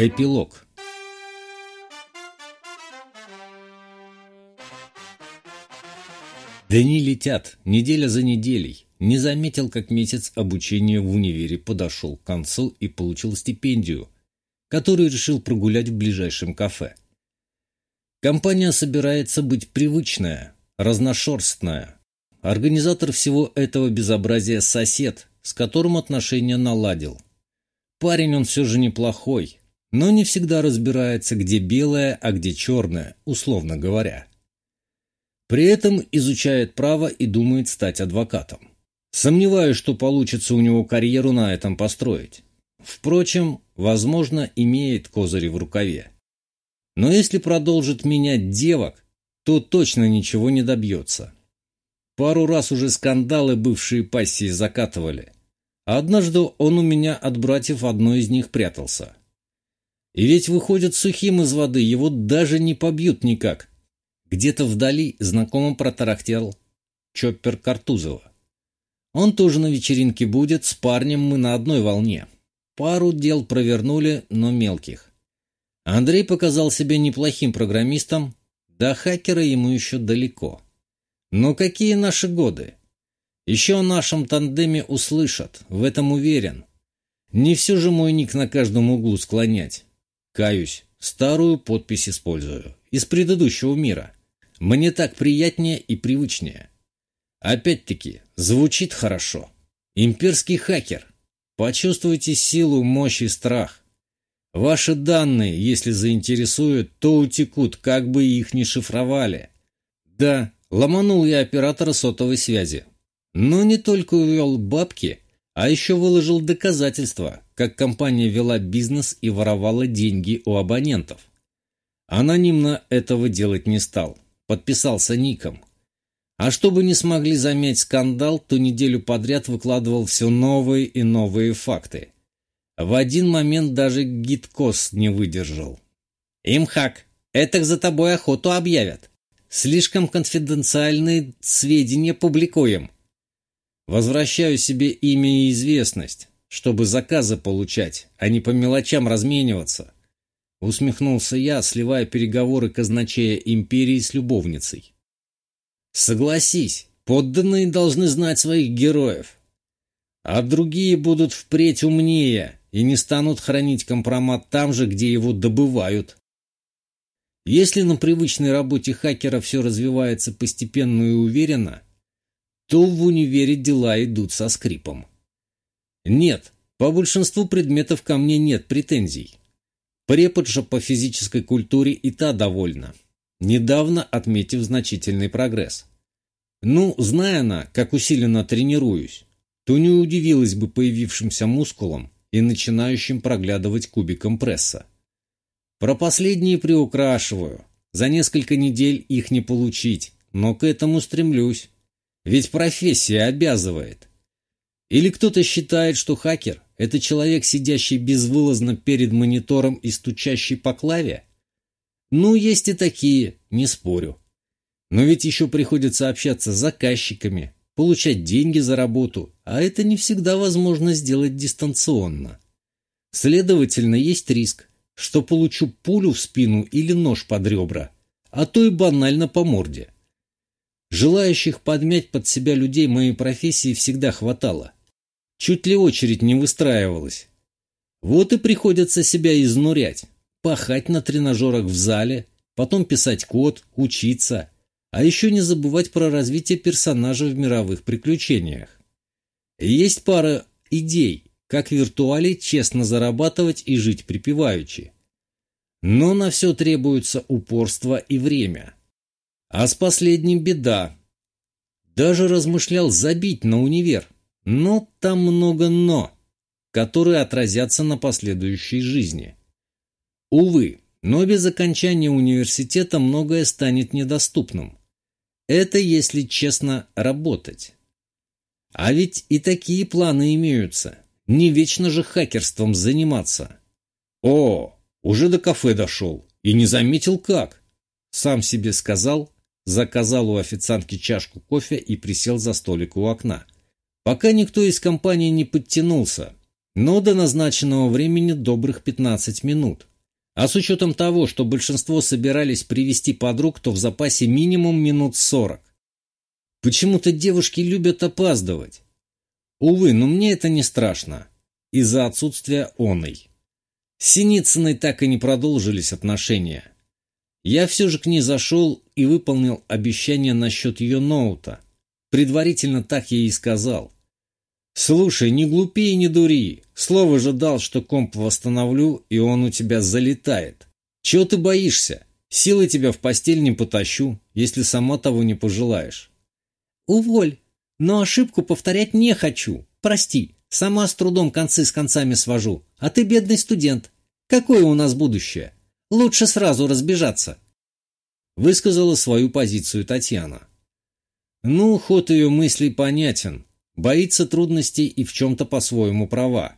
Эпилог Дни летят, неделя за неделей. Не заметил, как месяц обучения в универе подошел к концу и получил стипендию, которую решил прогулять в ближайшем кафе. Компания собирается быть привычная, разношерстная. Организатор всего этого безобразия – сосед, с которым отношения наладил. Парень он все же неплохой, но не всегда разбирается, где белое, а где черное, условно говоря. При этом изучает право и думает стать адвокатом. Сомневаюсь, что получится у него карьеру на этом построить. Впрочем, возможно, имеет козыри в рукаве. Но если продолжит менять девок, то точно ничего не добьется. Пару раз уже скандалы бывшие пассии закатывали. А однажды он у меня от братьев одной из них прятался. И ведь выходит сухим из воды, его даже не побьют никак. Где-то вдали знакомо протарахтел Чоппер Картузова. Он тоже на вечеринке будет, с парнем мы на одной волне. Пару дел провернули, но мелких. Андрей показал себя неплохим программистом, до хакера ему еще далеко. Но какие наши годы? Еще о нашем тандеме услышат, в этом уверен. Не все же мой ник на каждом углу склонять. Каюсь, старую подпись использую. Из предыдущего мира. Мне так приятнее и привычнее. Опять-таки, звучит хорошо. Имперский хакер. Почувствуйте силу, мощь и страх. Ваши данные, если заинтересуют, то утекут, как бы их ни шифровали. Да, ломанул я оператора сотовой связи. Но не только увел бабки, а еще выложил доказательства, как компания вела бизнес и воровала деньги у абонентов. Анонимно этого делать не стал, подписался ником. А чтобы не смогли замять скандал, то неделю подряд выкладывал все новые и новые факты. В один момент даже гидкос не выдержал. «Имхак, этак за тобой охоту объявят. Слишком конфиденциальные сведения публикуем». Возвращаю себе имя и известность, чтобы заказы получать, а не по мелочам размениваться. Усмехнулся я, сливая переговоры казначея империи с любовницей. Согласись, подданные должны знать своих героев. А другие будут впредь умнее и не станут хранить компромат там же, где его добывают. Если на привычной работе хакера все развивается постепенно и уверенно, то в универе дела идут со скрипом. Нет, по большинству предметов ко мне нет претензий. Препод же по физической культуре и та довольна, недавно отметив значительный прогресс. Ну, зная она, как усиленно тренируюсь, то не удивилась бы появившимся мускулам и начинающим проглядывать кубиком пресса. Про последние приукрашиваю. За несколько недель их не получить, но к этому стремлюсь. Ведь профессия обязывает. Или кто-то считает, что хакер – это человек, сидящий безвылазно перед монитором и стучащий по клаве? Ну, есть и такие, не спорю. Но ведь еще приходится общаться с заказчиками, получать деньги за работу, а это не всегда возможно сделать дистанционно. Следовательно, есть риск, что получу пулю в спину или нож под ребра, а то и банально по морде. Желающих подмять под себя людей моей профессии всегда хватало. Чуть ли очередь не выстраивалась. Вот и приходится себя изнурять, пахать на тренажерах в зале, потом писать код, учиться – а еще не забывать про развитие персонажа в мировых приключениях. Есть пара идей, как виртуале честно зарабатывать и жить припеваючи. Но на все требуется упорство и время. А с последним беда. Даже размышлял забить на универ, но там много «но», которые отразятся на последующей жизни. Увы, но без окончания университета многое станет недоступным. Это, если честно, работать. А ведь и такие планы имеются. Не вечно же хакерством заниматься. О, уже до кафе дошел. И не заметил как. Сам себе сказал, заказал у официантки чашку кофе и присел за столик у окна. Пока никто из компании не подтянулся, но до назначенного времени добрых 15 минут. А с учетом того, что большинство собирались привести подруг, то в запасе минимум минут сорок. Почему-то девушки любят опаздывать. Увы, но мне это не страшно. Из-за отсутствия оной. С Синицыной так и не продолжились отношения. Я все же к ней зашел и выполнил обещание насчет ее ноута. Предварительно так я и сказал. «Слушай, не глупи и не дури. Слово же дал, что комп восстановлю, и он у тебя залетает. Чего ты боишься? Силы тебя в постель не потащу, если сама того не пожелаешь». «Уволь, но ошибку повторять не хочу. Прости, сама с трудом концы с концами свожу. А ты бедный студент. Какое у нас будущее? Лучше сразу разбежаться». Высказала свою позицию Татьяна. Ну, ход ее мыслей понятен. Боится трудностей и в чем-то по-своему права.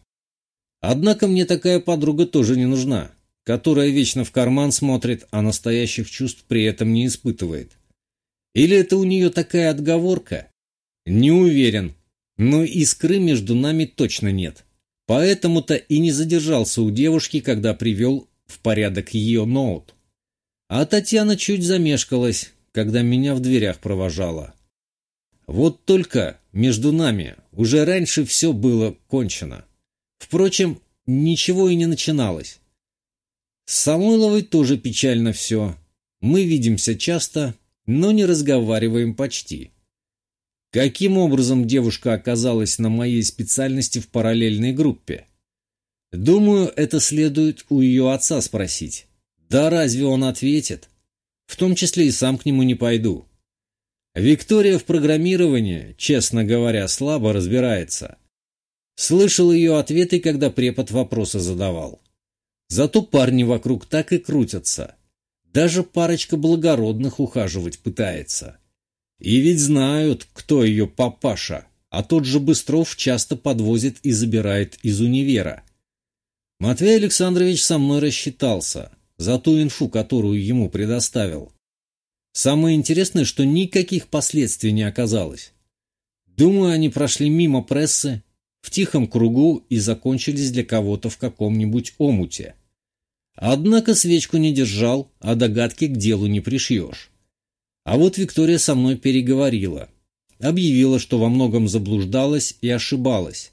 Однако мне такая подруга тоже не нужна, которая вечно в карман смотрит, а настоящих чувств при этом не испытывает. Или это у нее такая отговорка? Не уверен, но искры между нами точно нет. Поэтому-то и не задержался у девушки, когда привел в порядок ее ноут. А Татьяна чуть замешкалась, когда меня в дверях провожала. Вот только между нами уже раньше все было кончено. Впрочем, ничего и не начиналось. С Самойловой тоже печально все. Мы видимся часто, но не разговариваем почти. Каким образом девушка оказалась на моей специальности в параллельной группе? Думаю, это следует у ее отца спросить. Да разве он ответит? В том числе и сам к нему не пойду. Виктория в программировании, честно говоря, слабо разбирается. Слышал ее ответы, когда препод вопросы задавал. Зато парни вокруг так и крутятся. Даже парочка благородных ухаживать пытается. И ведь знают, кто ее папаша, а тот же Быстров часто подвозит и забирает из универа. Матвей Александрович со мной рассчитался за ту инфу, которую ему предоставил. Самое интересное, что никаких последствий не оказалось. Думаю, они прошли мимо прессы, в тихом кругу и закончились для кого-то в каком-нибудь омуте. Однако свечку не держал, а догадки к делу не пришьешь. А вот Виктория со мной переговорила. Объявила, что во многом заблуждалась и ошибалась.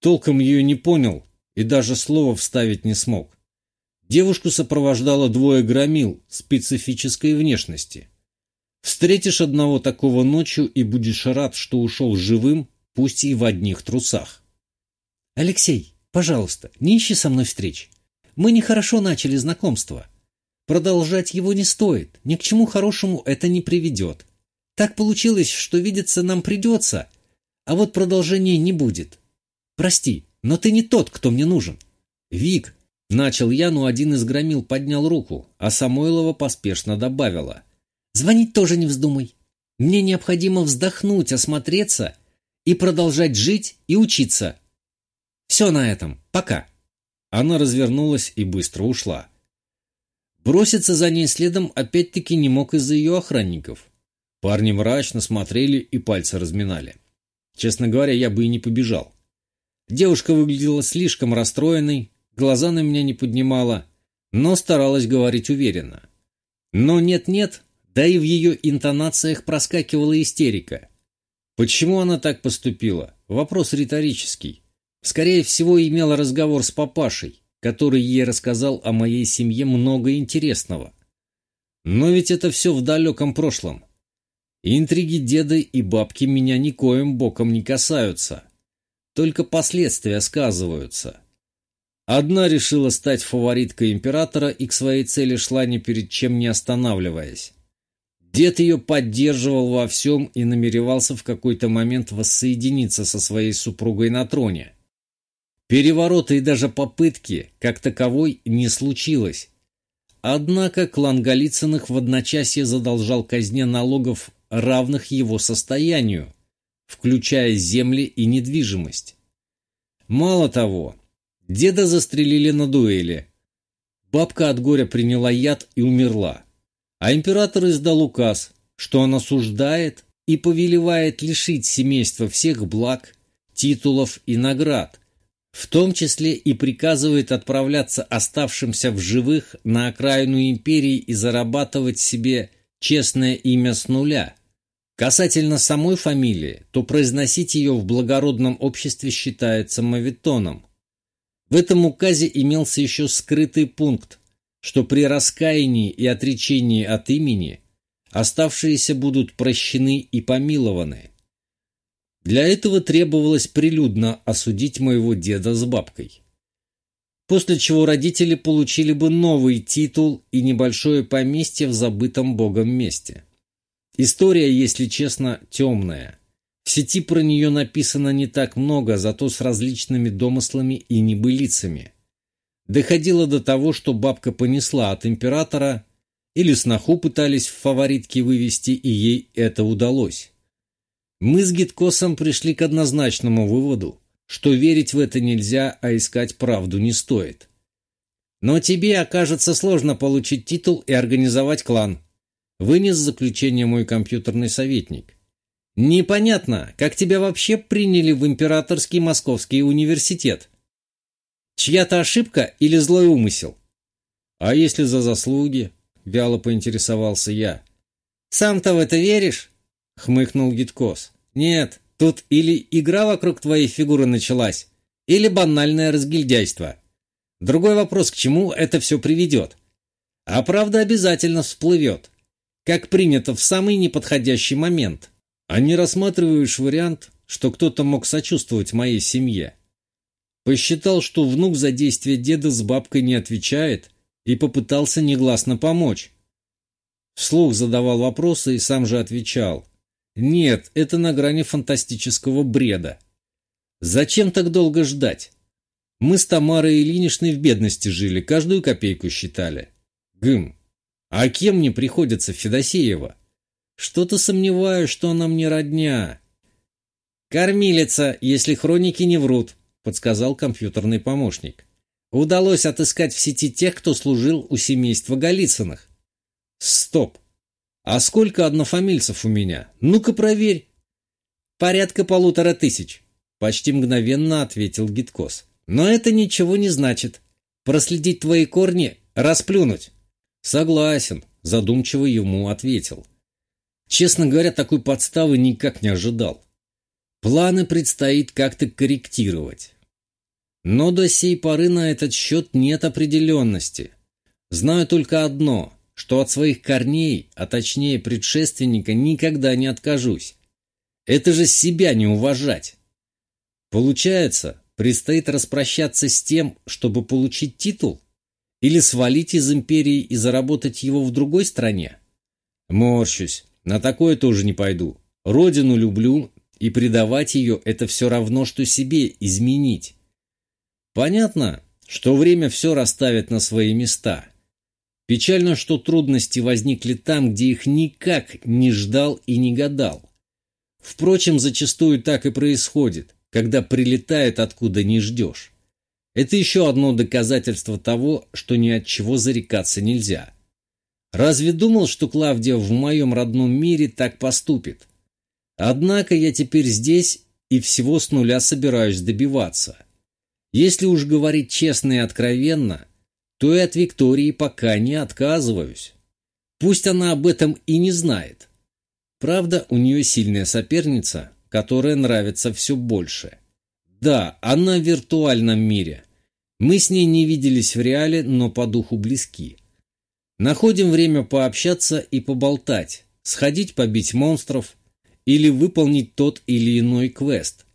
Толком ее не понял и даже слова вставить не смог. Девушку сопровождало двое громил специфической внешности. Встретишь одного такого ночью и будешь рад, что ушел живым, пусть и в одних трусах. «Алексей, пожалуйста, не ищи со мной встреч. Мы нехорошо начали знакомство. Продолжать его не стоит, ни к чему хорошему это не приведет. Так получилось, что видеться нам придется, а вот продолжения не будет. Прости, но ты не тот, кто мне нужен. Вик, начал я, но один из громил поднял руку, а Самойлова поспешно добавила. Звонить тоже не вздумай. Мне необходимо вздохнуть, осмотреться и продолжать жить и учиться. Все на этом. Пока. Она развернулась и быстро ушла. Броситься за ней следом опять-таки не мог из-за ее охранников. Парни мрачно смотрели и пальцы разминали. Честно говоря, я бы и не побежал. Девушка выглядела слишком расстроенной, глаза на меня не поднимала, но старалась говорить уверенно. Но нет-нет, да и в ее интонациях проскакивала истерика. Почему она так поступила? Вопрос риторический. Скорее всего, имела разговор с папашей который ей рассказал о моей семье много интересного. Но ведь это все в далеком прошлом. Интриги деда и бабки меня никоим боком не касаются. Только последствия сказываются. Одна решила стать фавориткой императора и к своей цели шла ни перед чем не останавливаясь. Дед ее поддерживал во всем и намеревался в какой-то момент воссоединиться со своей супругой на троне. Переворота и даже попытки, как таковой, не случилось. Однако клан Голицыных в одночасье задолжал казне налогов, равных его состоянию, включая земли и недвижимость. Мало того, деда застрелили на дуэли. Бабка от горя приняла яд и умерла. А император издал указ, что он осуждает и повелевает лишить семейства всех благ, титулов и наград, В том числе и приказывает отправляться оставшимся в живых на окраину империи и зарабатывать себе честное имя с нуля. Касательно самой фамилии, то произносить ее в благородном обществе считается мавитоном. В этом указе имелся еще скрытый пункт, что при раскаянии и отречении от имени оставшиеся будут прощены и помилованы. Для этого требовалось прилюдно осудить моего деда с бабкой. После чего родители получили бы новый титул и небольшое поместье в забытом богом месте. История, если честно, темная. В сети про нее написано не так много, зато с различными домыслами и небылицами. Доходило до того, что бабка понесла от императора, или сноху пытались в фаворитки вывести, и ей это удалось. Мы с Гиткосом пришли к однозначному выводу, что верить в это нельзя, а искать правду не стоит. Но тебе окажется сложно получить титул и организовать клан. Вынес заключение мой компьютерный советник. Непонятно, как тебя вообще приняли в Императорский Московский университет. Чья-то ошибка или злой умысел? А если за заслуги? Вяло поинтересовался я. Сам-то в это веришь? Хмыкнул Гиткос. Нет, тут или игра вокруг твоей фигуры началась, или банальное разгильдяйство. Другой вопрос, к чему это все приведет. А правда обязательно всплывет, как принято в самый неподходящий момент. А не рассматриваешь вариант, что кто-то мог сочувствовать моей семье. Посчитал, что внук за действия деда с бабкой не отвечает и попытался негласно помочь. Вслух задавал вопросы и сам же отвечал. Нет, это на грани фантастического бреда. Зачем так долго ждать? Мы с Тамарой Ильиничной в бедности жили, каждую копейку считали. Гм. А кем мне приходится Федосеева? Что-то сомневаюсь, что она мне родня. Кормилица, если хроники не врут, подсказал компьютерный помощник. Удалось отыскать в сети тех, кто служил у семейства Голицыных. Стоп. А сколько однофамильцев у меня? Ну-ка проверь. Порядка полутора тысяч. Почти мгновенно ответил Гиткос. Но это ничего не значит. Проследить твои корни – расплюнуть. Согласен, задумчиво ему ответил. Честно говоря, такой подставы никак не ожидал. Планы предстоит как-то корректировать. Но до сей поры на этот счет нет определенности. Знаю только одно, что от своих корней, а точнее предшественника, никогда не откажусь. Это же себя не уважать. Получается, предстоит распрощаться с тем, чтобы получить титул? Или свалить из империи и заработать его в другой стране? Морщусь, на такое тоже не пойду. Родину люблю, и предавать ее – это все равно, что себе изменить. Понятно, что время все расставит на свои места. Печально, что трудности возникли там, где их никак не ждал и не гадал. Впрочем, зачастую так и происходит, когда прилетает откуда не ждешь. Это еще одно доказательство того, что ни от чего зарекаться нельзя. Разве думал, что Клавдия в моем родном мире так поступит? Однако я теперь здесь и всего с нуля собираюсь добиваться. Если уж говорить честно и откровенно, то и от Виктории пока не отказываюсь. Пусть она об этом и не знает. Правда, у нее сильная соперница, которая нравится все больше. Да, она в виртуальном мире. Мы с ней не виделись в реале, но по духу близки. Находим время пообщаться и поболтать, сходить побить монстров, или выполнить тот или иной квест.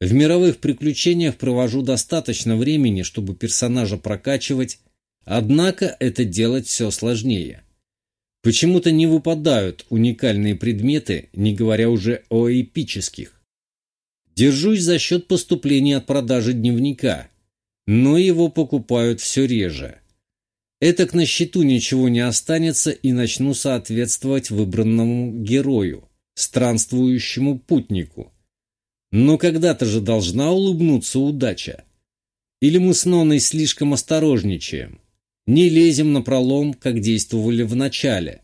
В мировых приключениях провожу достаточно времени, чтобы персонажа прокачивать, однако это делать все сложнее. Почему-то не выпадают уникальные предметы, не говоря уже о эпических. Держусь за счет поступления от продажи дневника, но его покупают все реже. Этак на счету ничего не останется и начну соответствовать выбранному герою странствующему путнику. Но когда-то же должна улыбнуться удача. Или мы с Ноной слишком осторожничаем, не лезем на пролом, как действовали в начале.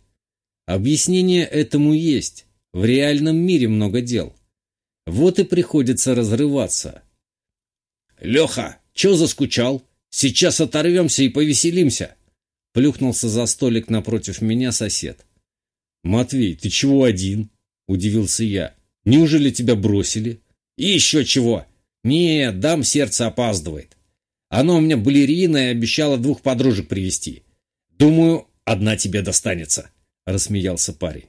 Объяснение этому есть. В реальном мире много дел. Вот и приходится разрываться. «Леха, че заскучал? Сейчас оторвемся и повеселимся!» Плюхнулся за столик напротив меня сосед. «Матвей, ты чего один?» – удивился я. «Неужели тебя бросили?» «И еще чего!» «Нет, дам сердце опаздывает. Оно у меня балерина и обещала двух подружек привести. Думаю, одна тебе достанется», – рассмеялся парень.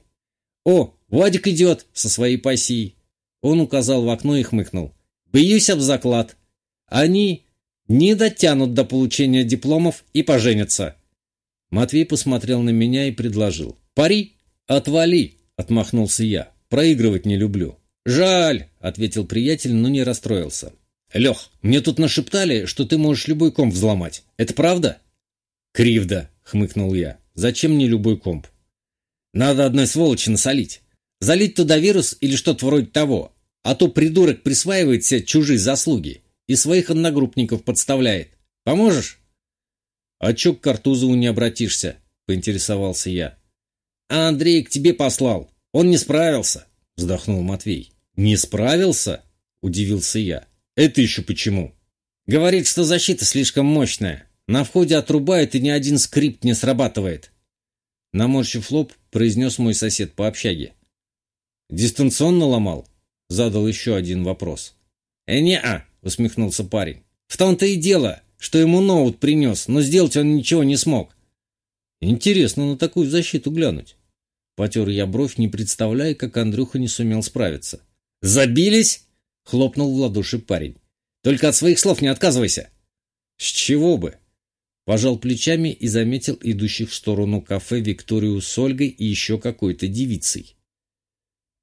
«О, Вадик идет со своей пассией!» Он указал в окно и хмыкнул. «Бьюсь об заклад. Они не дотянут до получения дипломов и поженятся». Матвей посмотрел на меня и предложил. «Пари?» «Отвали!» — отмахнулся я. «Проигрывать не люблю». «Жаль!» — ответил приятель, но не расстроился. «Лех, мне тут нашептали, что ты можешь любой комп взломать. Это правда?» «Кривда!» — хмыкнул я. «Зачем мне любой комп?» «Надо одной сволочи насолить. Залить туда вирус или что-то вроде того. А то придурок присваивает себе чужие заслуги и своих одногруппников подставляет. Поможешь?» «А чё к Картузову не обратишься?» — поинтересовался я. А Андрей к тебе послал. Он не справился, вздохнул Матвей. Не справился? Удивился я. Это еще почему? Говорит, что защита слишком мощная. На входе отрубает и ни один скрипт не срабатывает. Наморщив лоб, произнес мой сосед по общаге. Дистанционно ломал? Задал еще один вопрос. «Э, не-а», усмехнулся парень. «В том-то и дело, что ему ноут принес, но сделать он ничего не смог». «Интересно на такую защиту глянуть». Потер я бровь, не представляя, как Андрюха не сумел справиться. «Забились?» — хлопнул в ладоши парень. «Только от своих слов не отказывайся!» «С чего бы?» Пожал плечами и заметил идущих в сторону кафе Викторию с Ольгой и еще какой-то девицей.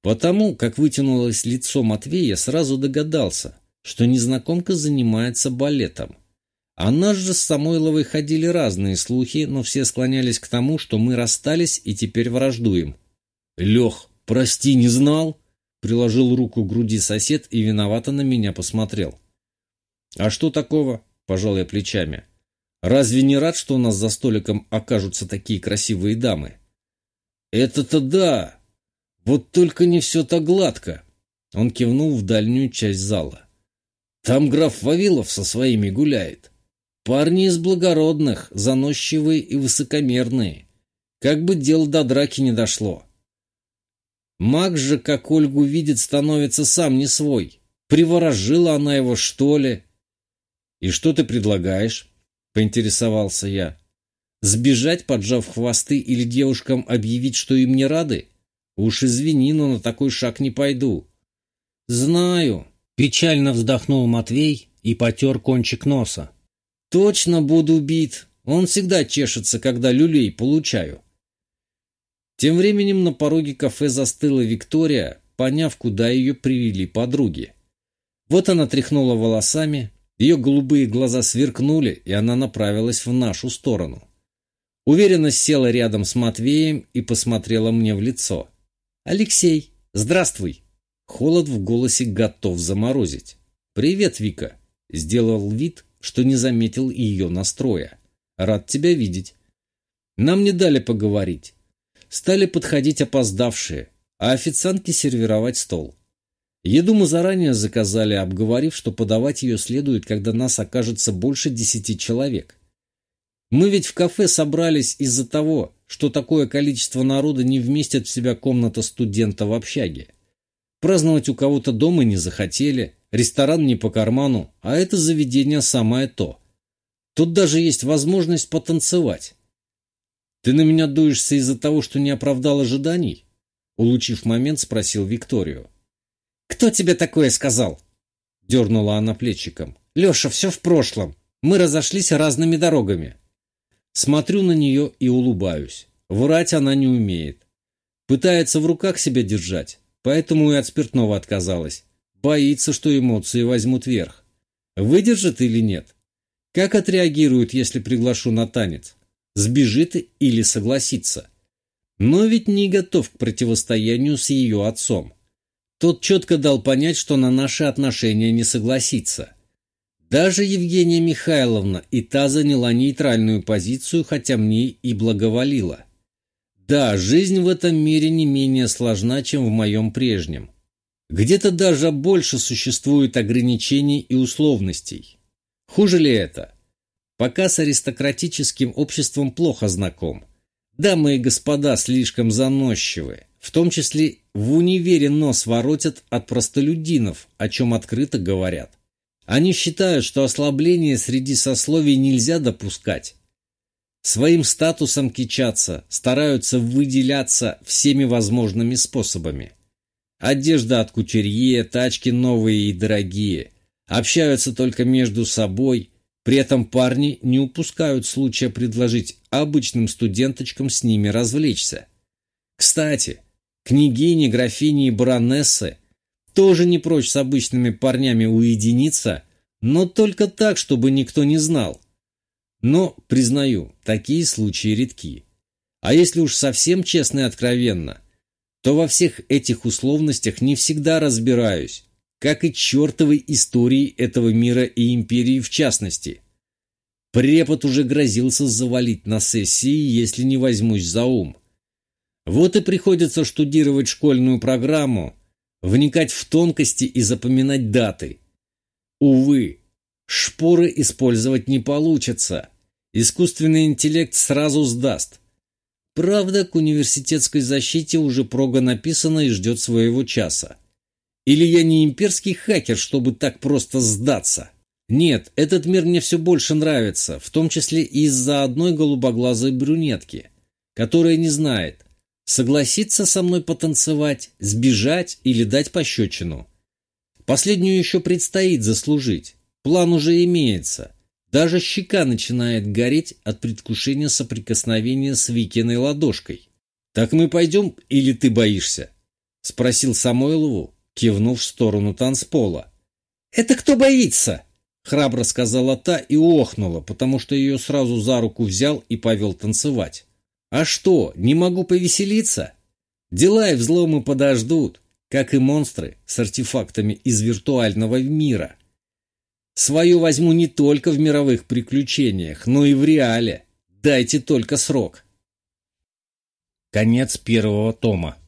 Потому, как вытянулось лицо Матвея, сразу догадался, что незнакомка занимается балетом. О нас же с Самойловой ходили разные слухи, но все склонялись к тому, что мы расстались и теперь враждуем. «Лех, прости, не знал?» Приложил руку к груди сосед и виновато на меня посмотрел. «А что такого?» – пожал я плечами. «Разве не рад, что у нас за столиком окажутся такие красивые дамы?» «Это-то да! Вот только не все так гладко!» Он кивнул в дальнюю часть зала. «Там граф Вавилов со своими гуляет. Парни из благородных, заносчивые и высокомерные. Как бы дело до драки не дошло. Маг же, как Ольгу видит, становится сам не свой. Приворожила она его, что ли? «И что ты предлагаешь?» — поинтересовался я. «Сбежать, поджав хвосты, или девушкам объявить, что им не рады? Уж извини, но на такой шаг не пойду». «Знаю», — печально вздохнул Матвей и потер кончик носа. Точно буду бит. Он всегда чешется, когда люлей получаю. Тем временем на пороге кафе застыла Виктория, поняв, куда ее привели подруги. Вот она тряхнула волосами, ее голубые глаза сверкнули, и она направилась в нашу сторону. Уверенно села рядом с Матвеем и посмотрела мне в лицо. «Алексей, здравствуй!» Холод в голосе готов заморозить. «Привет, Вика!» Сделал вид, что не заметил ее настроя. Рад тебя видеть. Нам не дали поговорить. Стали подходить опоздавшие, а официантки сервировать стол. Еду мы заранее заказали, обговорив, что подавать ее следует, когда нас окажется больше десяти человек. Мы ведь в кафе собрались из-за того, что такое количество народа не вместит в себя комната студента в общаге. Праздновать у кого-то дома не захотели, ресторан не по карману, а это заведение самое то. Тут даже есть возможность потанцевать. «Ты на меня дуешься из-за того, что не оправдал ожиданий?» Улучив момент, спросил Викторию. «Кто тебе такое сказал?» Дернула она плечиком. «Леша, все в прошлом. Мы разошлись разными дорогами». Смотрю на нее и улыбаюсь. Врать она не умеет. Пытается в руках себя держать, поэтому и от спиртного отказалась. Боится, что эмоции возьмут верх. Выдержит или нет? Как отреагирует, если приглашу на танец? Сбежит или согласится? Но ведь не готов к противостоянию с ее отцом. Тот четко дал понять, что на наши отношения не согласится. Даже Евгения Михайловна и та заняла нейтральную позицию, хотя мне и благоволила. Да, жизнь в этом мире не менее сложна, чем в моем прежнем. Где-то даже больше существует ограничений и условностей. Хуже ли это? Пока с аристократическим обществом плохо знаком. Дамы и господа слишком заносчивы. В том числе в универе нос воротят от простолюдинов, о чем открыто говорят. Они считают, что ослабление среди сословий нельзя допускать. Своим статусом кичатся, стараются выделяться всеми возможными способами. Одежда от кутюрье, тачки новые и дорогие. Общаются только между собой. При этом парни не упускают случая предложить обычным студенточкам с ними развлечься. Кстати, княгини, графини и баронессы тоже не прочь с обычными парнями уединиться, но только так, чтобы никто не знал. Но, признаю, такие случаи редки. А если уж совсем честно и откровенно, то во всех этих условностях не всегда разбираюсь, как и чертовой истории этого мира и империи в частности. Препод уже грозился завалить на сессии, если не возьмусь за ум. Вот и приходится штудировать школьную программу, вникать в тонкости и запоминать даты. Увы, шпоры использовать не получится. Искусственный интеллект сразу сдаст. Правда, к университетской защите уже прога написана и ждет своего часа. Или я не имперский хакер, чтобы так просто сдаться? Нет, этот мир мне все больше нравится, в том числе из-за одной голубоглазой брюнетки, которая не знает, согласиться со мной потанцевать, сбежать или дать пощечину. Последнюю еще предстоит заслужить. План уже имеется. Даже щека начинает гореть от предвкушения соприкосновения с Викиной ладошкой. «Так мы пойдем или ты боишься?» — спросил Самойлову, кивнув в сторону танцпола. «Это кто боится?» — храбро сказала та и охнула, потому что ее сразу за руку взял и повел танцевать. «А что, не могу повеселиться? Дела и взломы подождут, как и монстры с артефактами из виртуального мира. Свое возьму не только в мировых приключениях, но и в реале. Дайте только срок». Конец первого тома.